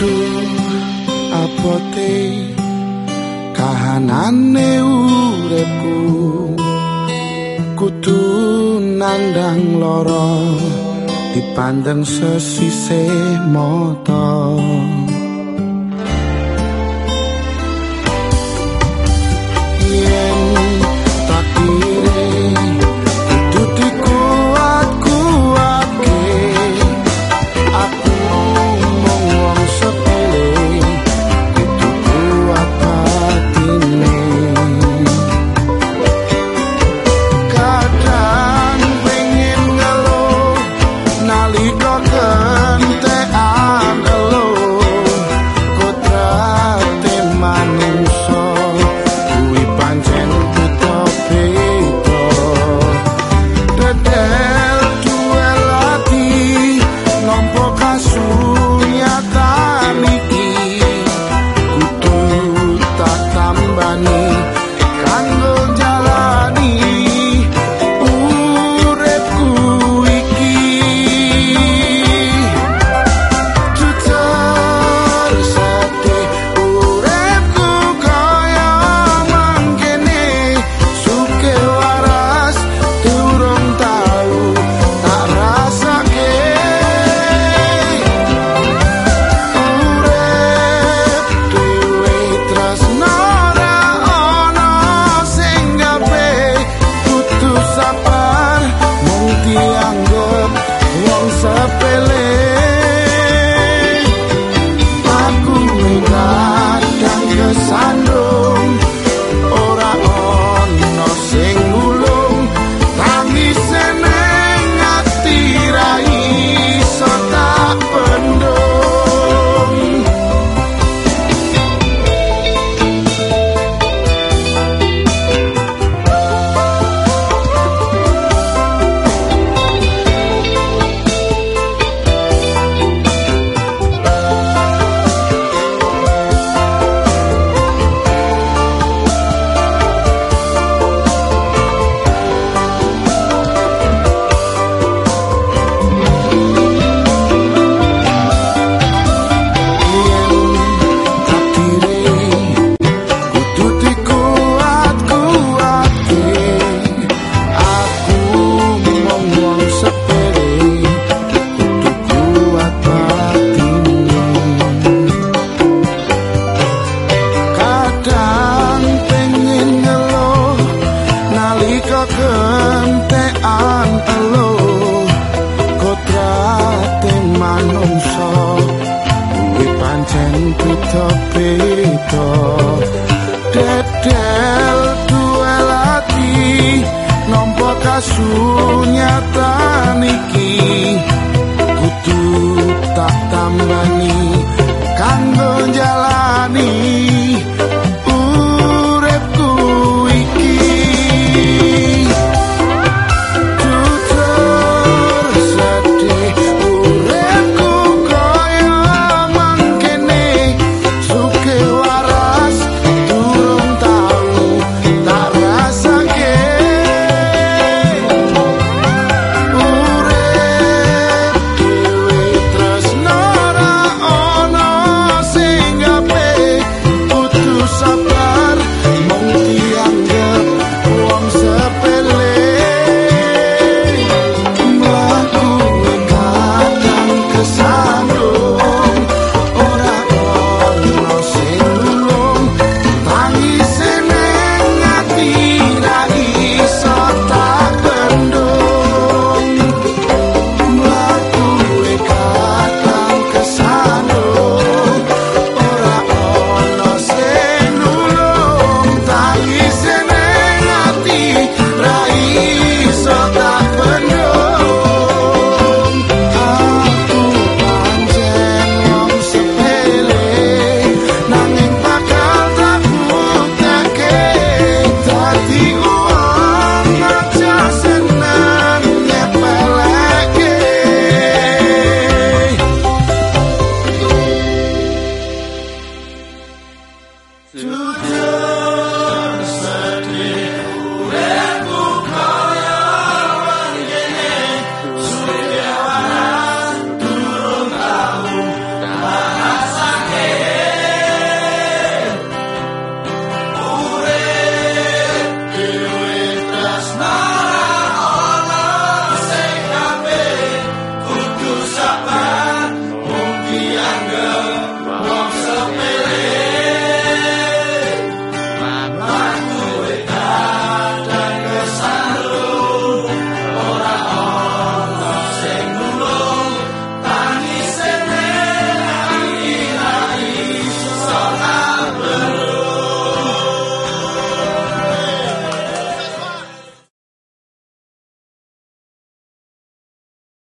Aduh apote kahanane uripku. Kutu nandang lara dipandang sesise motong 属于。Beda-beda dedel duel ati nampa kasunyatan iki. Kudu tak tambani kanggo jalani